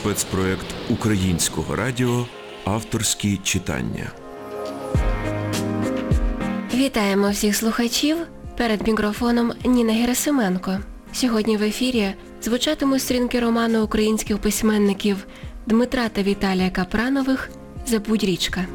спецпроект Українського радіо Авторські читання. Вітаємо всіх слухачів. Перед мікрофоном Ніна Герасименко. Сьогодні в ефірі звучатимуть стрінки роману українських письменників Дмитра та Віталія Капранових «Забудь річка».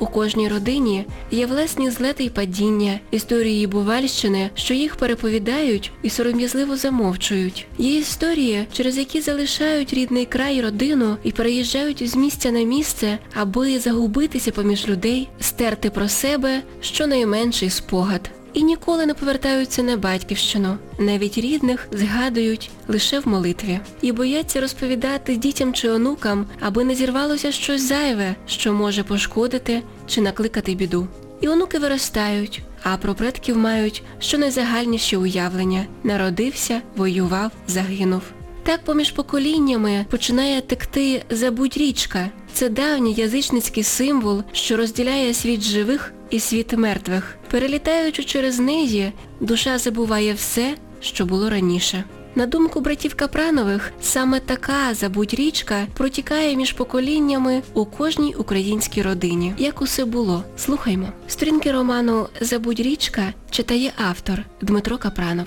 У кожній родині є власні злети й падіння, історії Бувальщини, що їх переповідають і сором'язливо замовчують. Є історії, через які залишають рідний край родину і переїжджають з місця на місце, аби загубитися поміж людей, стерти про себе щонайменший спогад. І ніколи не повертаються на батьківщину. Навіть рідних згадують лише в молитві. І бояться розповідати дітям чи онукам, аби не зірвалося щось зайве, що може пошкодити чи накликати біду. І онуки виростають, а про предків мають щонайзагальніші уявлення. Народився, воював, загинув. Так поміж поколіннями починає текти «Забудь річка». Це давній язичницький символ, що розділяє світ живих і світ мертвих. Перелітаючи через неї, душа забуває все, що було раніше. На думку братів Капранових, саме така «Забудь річка» протікає між поколіннями у кожній українській родині. Як усе було? Слухаймо. Сторінки роману «Забудь річка» читає автор Дмитро Капранов.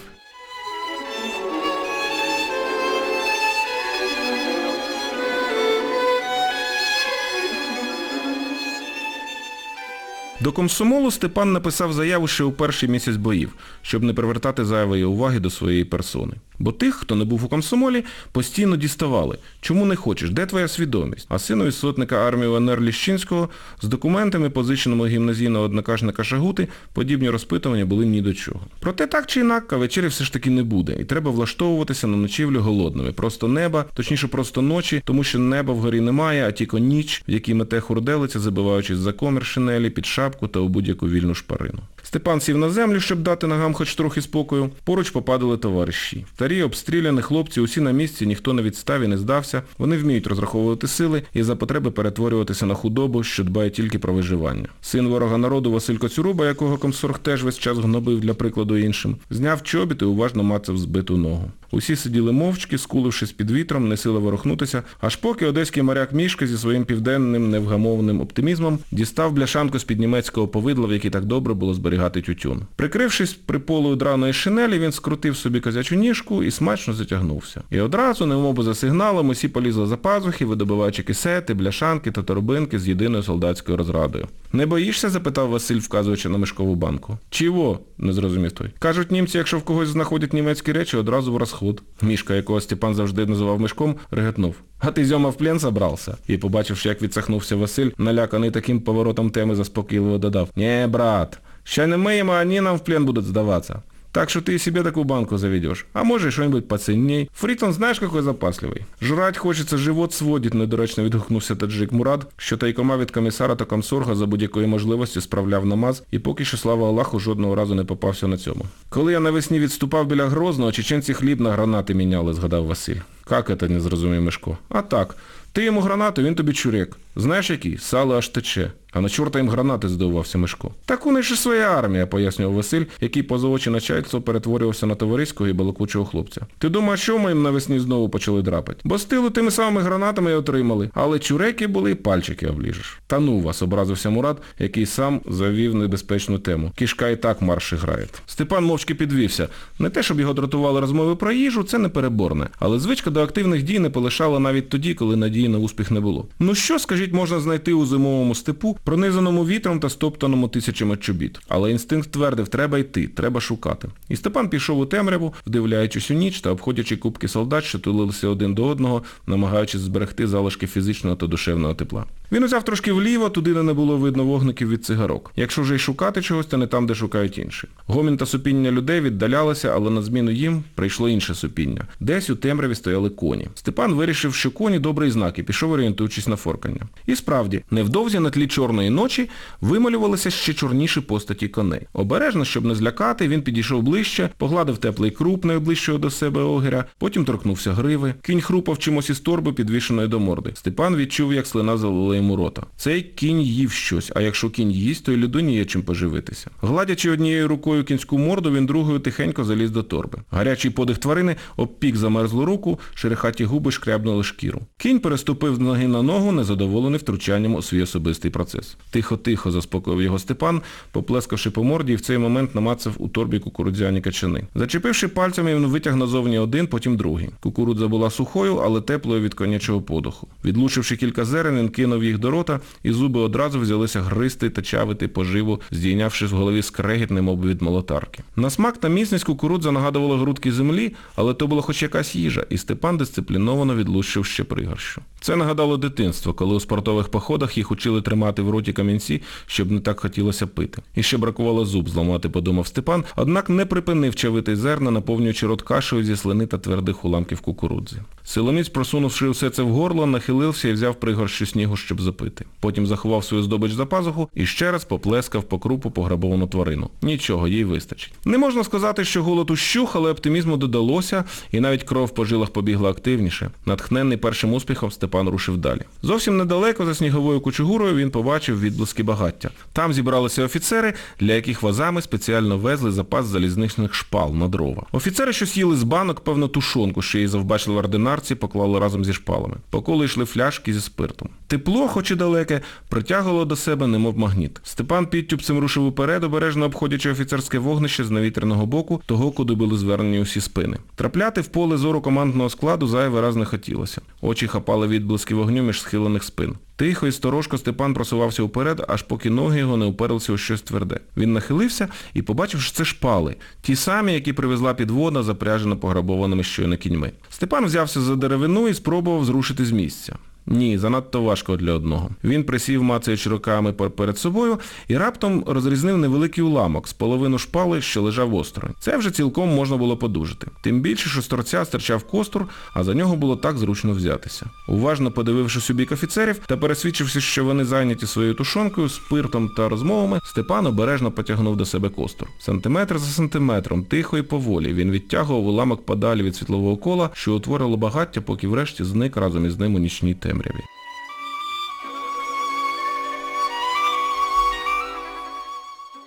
До комсомолу Степан написав заяву ще у перший місяць боїв, щоб не привертати зайвої уваги до своєї персони. Бо тих, хто не був у комсомолі, постійно діставали. Чому не хочеш? Де твоя свідомість? А синові сотника армії УНР Ліщинського з документами, позиченими гімназійного однокашника Шагути, подібні розпитування були ні до чого. Проте так чи інакше, вечері все ж таки не буде. І треба влаштовуватися на ночівлю голодними. Просто неба, точніше просто ночі, тому що неба вгорі немає, а тільки ніч, в якій мете хурделиця, забиваючись за комір шинелі, під шапку та у будь-яку вільну шпарину. Степан сів на землю, щоб дати ногам хоч трохи спокою. Поруч попадали товариші. Старі, обстріляні хлопці, усі на місці, ніхто не відстав і не здався. Вони вміють розраховувати сили і за потреби перетворюватися на худобу, що дбає тільки про виживання. Син ворога народу Василь Коцюруба, якого комсорг теж весь час гнобив для прикладу іншим, зняв чобіт і уважно мацав збиту ногу. Усі сиділи мовчки, скулившись під вітром, не сили ворухнутися, аж поки одеський моряк Мішка зі своїм південним невгамовним оптимізмом дістав бляшанку з-під німецького повидла, в якій так добре було зберігати тютюн. Прикрившись приполою драної шинелі, він скрутив собі козячу ніжку і смачно затягнувся. І одразу, немов за сигналом, усі полізли за пазухи, видобиваючи кисети, бляшанки та торбинки з єдиною солдатською розрадою. Не боїшся? запитав Василь, вказуючи на мишкову банку. Чого? не зрозумів той. Кажуть німці, якщо в когось знаходять німецькі речі, одразу в розход. Мішка, якого Степан завжди називав мишком, реготнув. А ти зьома в плен забрався? І, побачивши, як відсахнувся Василь, наляканий таким поворотом теми заспокійливо додав. Нє, брат, ще не ми, а вони нам в плен будуть здаватися. Так что ты себе такую банку заведешь. А може что-нибудь поценней. Фритон знаешь, какой запасливый? Жрать хочеться, живот сводить, недоречно відгукнувся таджик Мурад, що тайкома від комісара та комсорга за будь-якої можливості справляв намаз, і поки що, слава Аллаху, жодного разу не попався на цьому. Коли я навесні відступав біля Грозного, чеченці хліб на гранати міняли, згадав Василь. Как это, не зрозумів Мишко. А так, ти йому гранату, він тобі чурек. Знаєш який? Сало аж тече. А на чорта їм гранати здивувався Мишко. Так у них же своя армія, пояснював Василь, який поза очі начальство перетворювався на товариського і балакучого хлопця. Ти думаєш, що ми їм навесні знову почали драпати? Бо стилу тими самими гранатами і отримали, але чуреки були і пальчики обліжеш. Та ну вас, образився Мурат, який сам завів небезпечну тему. Кішка і так марші грає. Степан мовчки підвівся. Не те, щоб його дратували розмови про їжу, це не переборне. Але звичка до активних дій не полишала навіть тоді, коли надії на успіх не було. Ну що, скажіть, можна знайти у зимовому степу, пронизаному вітром та стоптаному тисячами чобіт. Але інстинкт твердив, треба йти, треба шукати. І Степан пішов у темряву, вдивляючись у ніч та обходячи кубки солдат, що тулилися один до одного, намагаючись зберегти залишки фізичного та душевного тепла. Він узяв трошки вліво, туди де не було видно вогників від цигарок. Якщо вже й шукати чогось, то не там, де шукають інші. Гомін та супіння людей віддалялися, але на зміну їм прийшло інше супіння. Десь у темряві стояли коні. Степан вирішив, що коні добрий знак і пішов орієнтуючись на форкання. І справді, невдовзі на тлі чорної ночі вималювалися ще чорніші постаті коней. Обережно, щоб не злякати, він підійшов ближче, погладив теплий круп найближчого до себе огіря, потім торкнувся гриви. Кінь хрупав чимось із торби, підвішеної до морди. Степан відчув, як слина залила йому рота. Цей кінь їв щось, а якщо кінь їсть, то й людині є чим поживитися. Гладячи однією рукою кінську морду, він другою тихенько заліз до торби. Гарячий подих тварини обпік замерзлу руку, шерехаті губи шкрябнули шкіру. Кінь переступив з ноги на ногу, незадоволений втручанням у свій особистий процес. Тихо-тихо заспокоїв його Степан, поплескавши по морді, і в цей момент намацав у торбі кукурудзяні качани. Зачепивши пальцями, він витяг назовні один, потім другий. Кукурудза була сухою, але теплою від конячого подуху. Відлучивши кілька зерен, він кинув їх до рота, і зуби одразу взялися гристи та чавити поживу, здійнявши з голові скрегіт, немов від молотарки. На смак та міцність кукурудза нагадувала грудки землі, але то була хоч якась їжа, і Степан дисципліновано відлучив ще пригорщу. Це нагадало дитинство, коли у спортових походах їх учили тримати в роті камінці, щоб не так хотілося пити. І ще бракувало зуб зламати, подумав Степан, однак не припинив чавити зерна, наповнюючи рот кашею зі слини та твердих уламків кукурудзи. Силоміць, просунувши все це в горло, нахилився і взяв пригорщу снігу, щоб запити. Потім заховав свою здобич за пазуху і ще раз поплескав по крупу пограбовану тварину. Нічого, їй вистачить. Не можна сказати, що голод ущух, але оптимізму додалося, і навіть кров по жилах побігла активніше. Натхненний першим успіхом Степан рушив далі. Зовсім недалеко за сніговою кучугурою він побачив відблиски багаття. Там зібралися офіцери, для яких вазами спеціально везли запас залізничних шпал на дрова. Офіцери, що їли з банок, певно, тушонку, що її завбачили в ординарці, поклали разом зі шпалами. По колу йшли фляжки зі спиртом. Тепло, хоч і далеке, притягувало до себе, немов магніт. Степан підтюпцем рушив уперед, обережно обходячи офіцерське вогнище з навітряного боку, того, куди були звернені усі спини. Трапляти в поле зору командного складу зайвий раз не хотілося. Очі хапали відблиски вогню між схилених спин. Тихо і сторожко Степан просувався вперед, аж поки ноги його не уперлися у щось тверде. Він нахилився і побачив, що це шпали, ті самі, які привезла підвода, запряжена пограбованими щойно кіньми. Степан взявся за деревину і спробував зрушити з місця. Ні, занадто важко для одного. Він присів, мацаючи руками перед собою, і раптом розрізнив невеликий уламок з половину шпали, що лежав осторонь. Це вже цілком можна було подужити. Тим більше, що з торця стирчав костур, а за нього було так зручно взятися. Уважно подивившись у бік офіцерів та пересвідчившись, що вони зайняті своєю тушонкою, спиртом та розмовами, Степан обережно потягнув до себе костур. Сантиметр за сантиметром, тихо і поволі, він відтягував уламок подалі від світлового кола, що утворило багаття, поки врешті зник разом із ним у нічній темряві.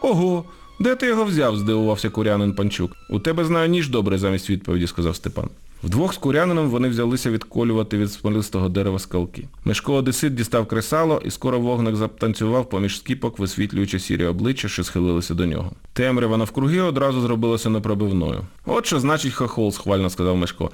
Ого, де ти його взяв? здивувався курянин Панчук. У тебе знаю ніж добре замість відповіді, сказав Степан. Вдвох з курянином вони взялися відколювати від смолистого дерева скалки. Мешко Одесит дістав кресало і скоро вогник затанцював поміж скіпок, висвітлюючи сірі обличчя, що схилилися до нього. Темрява навкруги одразу зробилася непробивною. От що значить хохол, схвально сказав Мешко.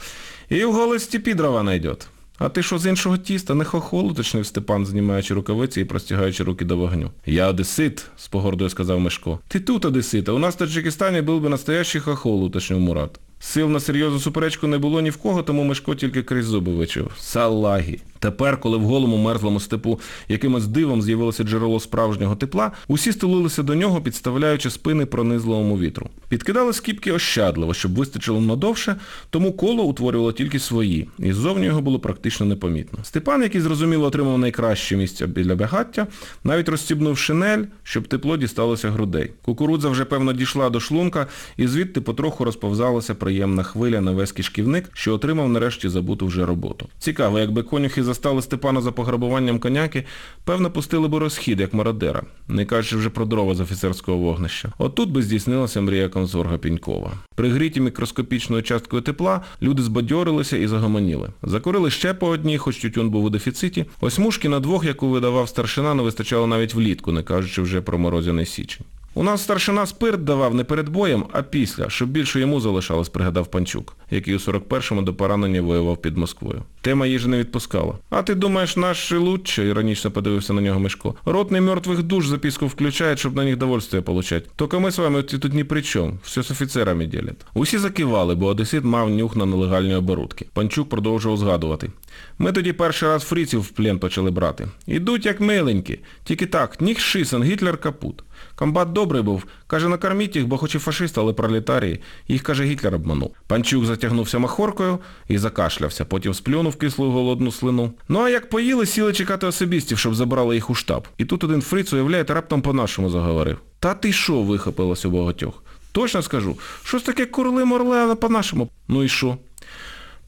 І в голій степі дрова найдет. А ти що з іншого тіста, не хохол, уточнив Степан, знімаючи рукавиці і простягаючи руки до вогню. Я одесит, з погордою сказав Мишко. Ти тут одесит, а у нас в Таджикистані був би настоящий хохол, уточнив Мурат. Сил на серйозну суперечку не було ні в кого, тому Мишко тільки крізь зуби вичив. Салагі. Тепер, коли в голому мерзлому степу якимось дивом з'явилося джерело справжнього тепла, усі стулилися до нього, підставляючи спини пронизливому вітру. Підкидали скіпки ощадливо, щоб вистачило надовше, тому коло утворювало тільки свої, і ззовні його було практично непомітно. Степан, який зрозуміло отримав найкраще місце біля багаття, навіть розстібнув шинель, щоб тепло дісталося грудей. Кукурудза вже певно дійшла до шлунка, і звідти потроху розповзалася приємна хвиля на весь кишківник, що отримав нарешті забуту вже роботу. Цікаво, якби конюхи застали Степана за пограбуванням коняки, певно пустили би розхід, як мародера, не кажучи вже про дрова з офіцерського вогнища. Отут би здійснилася мрія консорга Пінькова. Пригріті мікроскопічною часткою тепла, люди збадьорилися і загомоніли. Закурили ще по одній, хоч тютюн був у дефіциті. Ось мушки на двох, яку видавав старшина, не вистачало навіть влітку, не кажучи вже про морозяний січень. У нас старшина спирт давав не перед боєм, а після, щоб більше йому залишалось, пригадав Панчук, який у 41-му до поранення воював під Москвою. Тема їжі не відпускала. А ти думаєш, наш лучше, іронічно подивився на нього Мишко. Ротний мертвих душ записку включает, щоб на них довольствие получать. Только ми з вами тут ні при чому. Все з офіцерами ділять. Усі закивали, бо Одесит мав нюх на нелегальні оборудки. Панчук продовжував згадувати. Ми тоді перший раз фриців в плен почали брати. Ідуть як миленькі. Тільки так, nicht schießen, Гітлер капут. Комбат добрий був. Каже, накорміть їх, бо хоч і фашисти, але пролетарії. Їх, каже, Гітлер обманув. Панчук затягнувся махоркою і закашлявся, потім сплюнув кислу голодну слину. Ну а як поїли, сіли чекати особістів, щоб забрали їх у штаб. І тут один фриц, уявляєте, раптом по-нашому заговорив. Та ти що, вихопилось у багатьох. Точно скажу, щось таке курли морли, але по-нашому. Ну і що?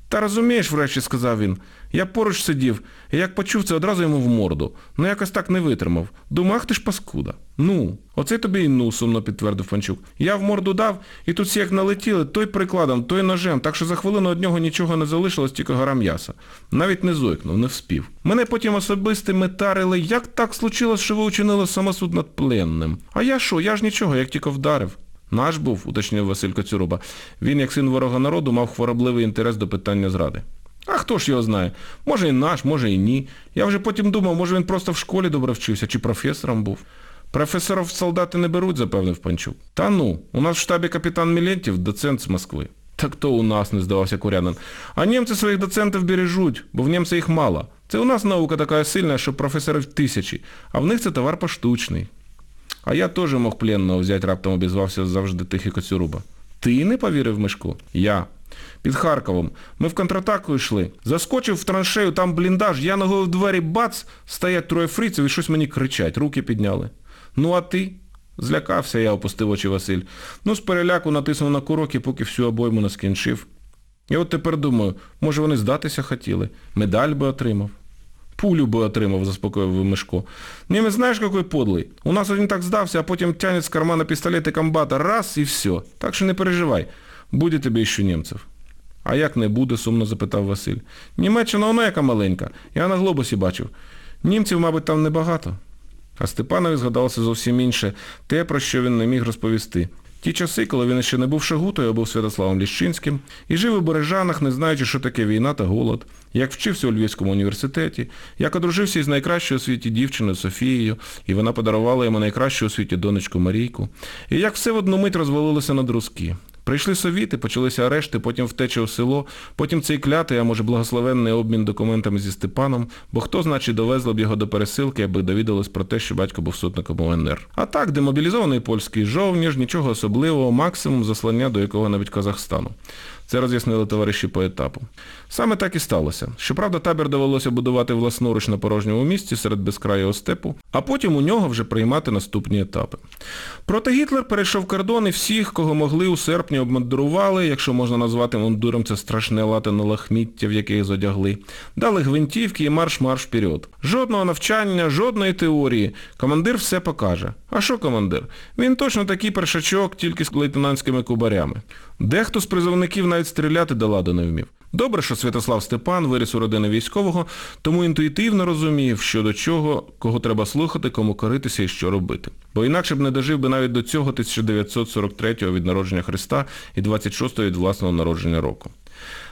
Та розумієш, врешті сказав він, Я поруч сидів, і як почув це, одразу йому в морду. Ну якось так не витримав. Думаю, ах ти ж паскуда. Ну, оце тобі і ну, сумно підтвердив Панчук. Я в морду дав, і тут всі як налетіли, той прикладом, той ножем, так що за хвилину од нього нічого не залишилось, тільки гора м'яса. Навіть не зойкнув, не вспів. Мене потім особисто метарили, як так случилось, що ви учинили самосуд над пленним. А я що, я ж нічого, як тільки вдарив. Наш був, уточнив Василь Коцюруба. Він, як син ворога народу, мав хворобливий інтерес до питання зради. А хто ж його знає? Може і наш, може і ні. Я вже потім думав, може він просто в школі добре вчився, чи професором був. Професорів в солдати не беруть, запевнив Панчук. Та ну, у нас в штабі капітан Мілентів, доцент з Москви. Так то у нас, не здавався Курянин. А німці своїх доцентів бережуть, бо в німці їх мало. Це у нас наука така сильна, що професорів тисячі, а в них це товар поштучний. А я теж мог пленного взяти, раптом обізвався завжди тихий Коцюруба. Ти не повірив Мишку? Я. Під Харковом. Ми в контратаку йшли. Заскочив в траншею, там бліндаж, я ногою в двері бац, стоять троє фриців і щось мені кричать, руки підняли. Ну а ти? Злякався я, опустив очі Василь. Ну, з переляку натиснув на курок і поки всю обойму не скінчив. І от тепер думаю, може вони здатися хотіли, медаль би отримав. Пулю би отримав, заспокоїв Мишко. Німець знаєш, який подлий? У нас один так здався, а потім тянет з кармана пістолет і комбата. Раз і все. Так що не переживай. Буде тобі ще німців. А як не буде, сумно запитав Василь. Німеччина вона яка маленька. Я на глобусі бачив. Німців, мабуть, там небагато. А Степанові згадалося зовсім інше, те, про що він не міг розповісти. Ті часи, коли він ще не був Шагутою, а був Святославом Ліщинським, і жив у Бережанах, не знаючи, що таке війна та голод, як вчився у Львівському університеті, як одружився із найкращою у світі дівчиною Софією, і вона подарувала йому найкращу у світі донечку Марійку, і як все в одну мить розвалилося на друзки. Прийшли совіти, почалися арешти, потім втеча у село, потім цей клятий, а може благословенний обмін документами зі Степаном, бо хто, значить, довезли б його до пересилки, аби довідались про те, що батько був сотником УНР. А так, демобілізований польський жовніш, нічого особливого, максимум заслання до якого навіть Казахстану. Це роз'яснили товариші по етапу. Саме так і сталося. Щоправда, табір довелося будувати власноруч на порожньому місці серед безкрайого степу, а потім у нього вже приймати наступні етапи. Проте Гітлер перейшов кордон і всіх, кого могли у серпні обмундирували, якщо можна назвати мундуром це страшне латине лахміття, в яке зодягли. Дали гвинтівки і марш-марш вперед. Жодного навчання, жодної теорії. Командир все покаже. А що командир? Він точно такий першачок, тільки з лейтенантськими кубарями. Дехто з призовників навіть стріляти до ладу не вмів. Добре, що Святослав Степан виріс у родини військового, тому інтуїтивно розумів, що до чого, кого треба слухати, кому коритися і що робити. Бо інакше б не дожив би навіть до цього 1943-го від народження Христа і 26-го від власного народження року.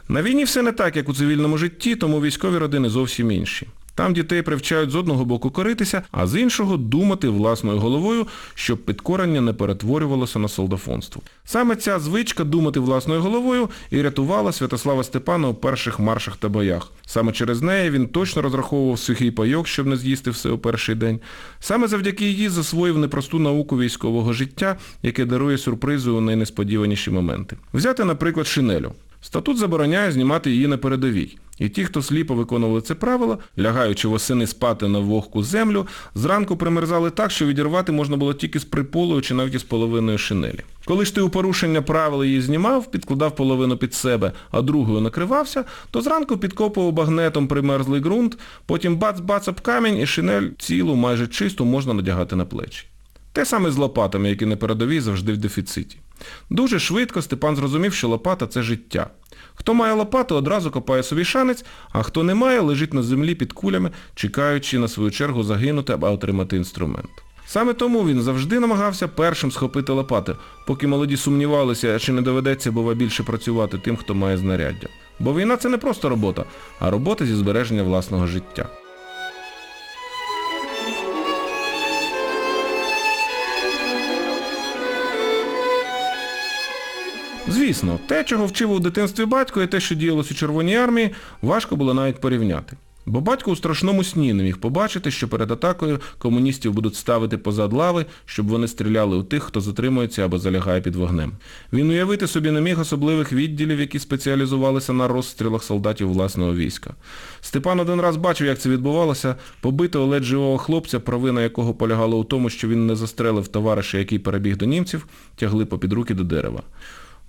На війні все не так, як у цивільному житті, тому військові родини зовсім інші. Там дітей привчають з одного боку коритися, а з іншого думати власною головою, щоб підкорення не перетворювалося на солдафонство. Саме ця звичка думати власною головою і рятувала Святослава Степана у перших маршах та боях. Саме через неї він точно розраховував сухий пайок, щоб не з'їсти все у перший день. Саме завдяки їй засвоїв непросту науку військового життя, яке дарує сюрпризи у найнесподіваніші моменти. Взяти, наприклад, шинелю. Статут забороняє знімати її на передовій. І ті, хто сліпо виконували це правило, лягаючи восени спати на вогку землю, зранку примерзали так, що відірвати можна було тільки з приполою чи навіть із половиною шинелі. Коли ж ти у порушення правил її знімав, підкладав половину під себе, а другою накривався, то зранку підкопував багнетом примерзлий ґрунт, потім бац-бац об камінь і шинель цілу, майже чисту можна надягати на плечі. Те саме з лопатами, які на передовій завжди в дефіциті. Дуже швидко Степан зрозумів, що лопата – це життя. Хто має лопату, одразу копає собі шанець, а хто не має, лежить на землі під кулями, чекаючи на свою чергу загинути або отримати інструмент. Саме тому він завжди намагався першим схопити лопати, поки молоді сумнівалися, чи не доведеться, бува, більше працювати тим, хто має знаряддя. Бо війна це не просто робота, а робота зі збереження власного життя. Звісно, те, чого вчив у дитинстві батько і те, що діялось у Червоній армії, важко було навіть порівняти. Бо батько у страшному сні не міг побачити, що перед атакою комуністів будуть ставити позад лави, щоб вони стріляли у тих, хто затримується або залягає під вогнем. Він уявити собі не міг особливих відділів, які спеціалізувалися на розстрілах солдатів власного війська. Степан один раз бачив, як це відбувалося, побитого ледь живого хлопця, провина якого полягала у тому, що він не застрелив товариша, який перебіг до німців, тягли попід руки до дерева.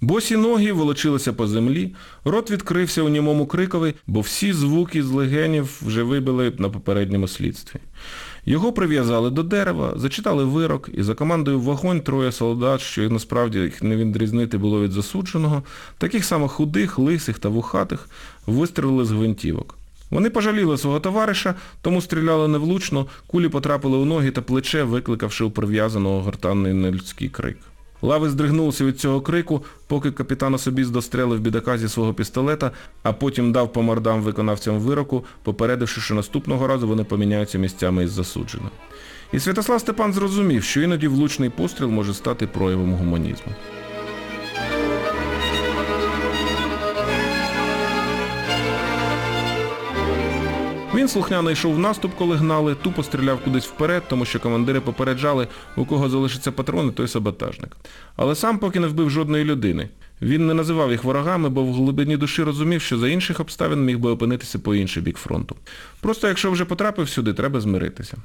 Босі ноги волочилися по землі, рот відкрився у німому крикові, бо всі звуки з легенів вже вибили на попередньому слідстві. Його прив'язали до дерева, зачитали вирок, і за командою вогонь троє солдат, що насправді їх не відрізнити було від засудженого, таких само худих, лисих та вухатих, вистрілили з гвинтівок. Вони пожаліли свого товариша, тому стріляли невлучно, кулі потрапили у ноги та плече, викликавши у прив'язаного гортанний нелюдський крик. Лави здригнулися від цього крику, поки капітан Особіс дострелив бідака зі свого пістолета, а потім дав по мордам виконавцям вироку, попередивши, що наступного разу вони поміняються місцями із засудженим. І Святослав Степан зрозумів, що іноді влучний постріл може стати проявом гуманізму. Він слухняно йшов в наступ, коли гнали, тупо стріляв кудись вперед, тому що командири попереджали, у кого залишаться патрони, той саботажник. Але сам поки не вбив жодної людини. Він не називав їх ворогами, бо в глибині душі розумів, що за інших обставин міг би опинитися по інший бік фронту. Просто якщо вже потрапив сюди, треба змиритися.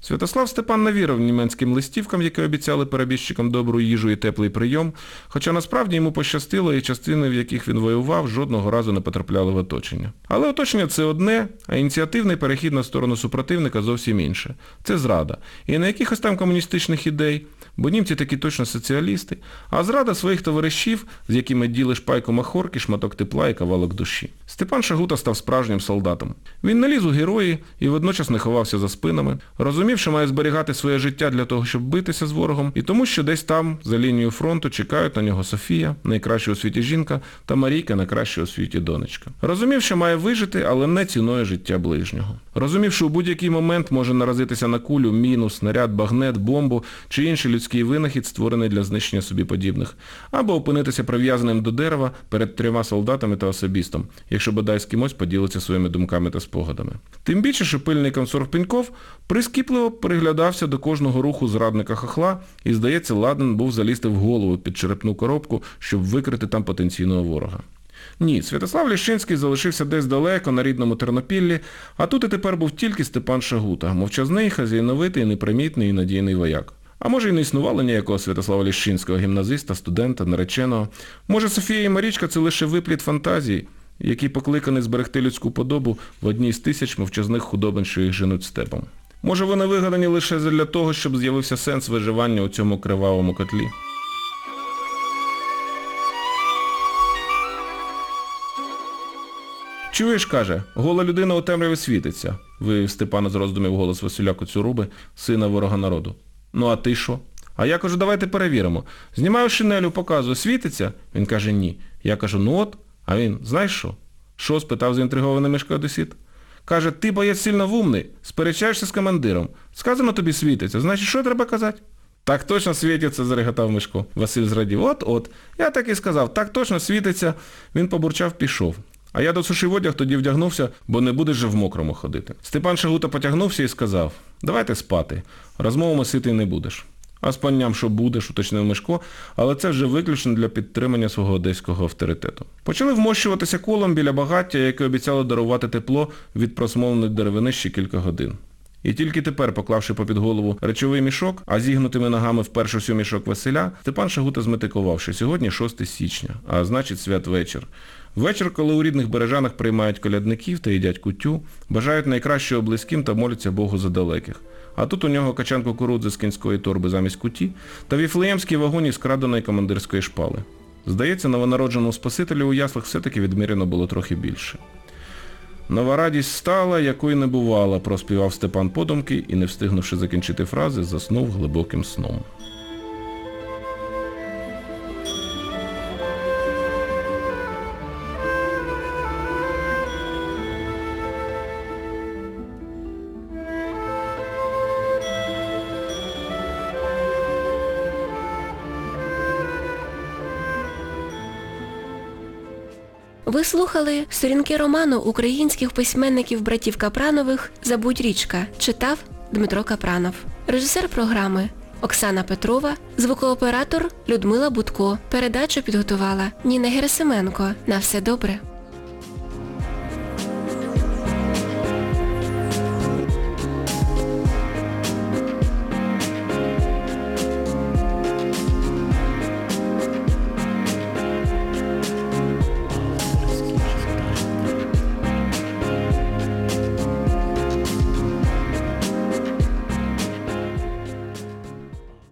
Святослав Степан не вірив німецьким листівкам, які обіцяли перебіжчикам добру їжу і теплий прийом, хоча насправді йому пощастило і частини, в яких він воював, жодного разу не потрапляли в оточення. Але оточення це одне, а ініціативний перехід на сторону супротивника зовсім інше. Це зрада. І на якихось там комуністичних ідей, бо німці такі точно соціалісти, а зрада своїх товаришів, з якими ділиш пайку махорки, шматок тепла і кавалок душі. Степан Шагута став справжнім солдатом. Він не ліз у герої і водночас не ховався за спинами, розумів, що має зберігати своє життя для того, щоб битися з ворогом, і тому, що десь там, за лінією фронту, чекають на нього Софія, найкраща у світі жінка, та Марійка, найкраща у світі донечка. Розумів, що має вижити, але не ціною життя ближнього. Розумів, що у будь-який момент може наразитися на кулю, міну, снаряд, багнет, бомбу чи інший людський винахід, створений для знищення собі подібних, або опинитися прив'язаним до дерева перед трьома солдатами та особістом, якщо бодай з кимось поділиться своїми думками та спогадами. Тим більше, що пильний комсорг Пеньков прискіпливо приглядався до кожного руху зрадника хохла і, здається, ладен був залізти в голову під черепну коробку, щоб викрити там потенційного ворога. Ні, Святослав Ліщинський залишився десь далеко, на рідному Тернопіллі, а тут і тепер був тільки Степан Шагута, мовчазний, хазяйновитий, непримітний і надійний вояк. А може і не існувало ніякого Святослава Ліщинського, гімназиста, студента, нареченого. Може Софія і Марічка це лише випліт фантазії, який покликаний зберегти людську подобу в одній з тисяч мовчазних худобин, що їх женуть степом. Може вони вигадані лише для того, щоб з'явився сенс виживання у цьому кривавому котлі. Чуєш, каже, гола людина у темряві світиться, вивів Степана з роздумів голос Василя Коцюруби, сина ворога народу. Ну а ти що? А я кажу, давайте перевіримо. Знімаю шинелю, показую, світиться? Він каже, ні. Я кажу, ну от. А він, знаєш що? Що? спитав заінтригований Мишко Одесіт. Каже, ти боєць сильно вумний, сперечаєшся з командиром. Сказано тобі світиться, значить що треба казати? Так точно світиться, зареготав Мишко. Василь зрадів. От-от. Я так і сказав, так точно світиться. Він побурчав, пішов. А я досушив одяг, тоді вдягнувся, бо не будеш же в мокрому ходити. Степан Шагута потягнувся і сказав, давайте спати, розмовами ситий не будеш. А спанням що будеш, уточнив Мишко, але це вже виключно для підтримання свого одеського авторитету. Почали вмощуватися колом біля багаття, яке обіцяло дарувати тепло від просмоленої деревини ще кілька годин. І тільки тепер, поклавши попід голову речовий мішок, а зігнутими ногами вперше всю мішок Василя, Степан Шагута зметикував, що сьогодні 6 січня, а значить святвечір. Вечір, коли у рідних бережанах приймають колядників та їдять кутю, бажають найкращого близьким та моляться Богу за далеких. А тут у нього качан кукурудзи з кінської торби замість куті та віфлеємський вагон із краденої командирської шпали. Здається, новонародженому Спасителю у яслах все-таки відміряно було трохи більше. Нова радість стала, якої не бувала, проспівав Степан подумки і, не встигнувши закінчити фрази, заснув глибоким сном. Ви слухали сторінки роману українських письменників братів Капранових Забудь річка. Читав Дмитро Капранов. Режисер програми Оксана Петрова, звукооператор Людмила Будко. Передачу підготувала Ніна Герасименко. На все добре.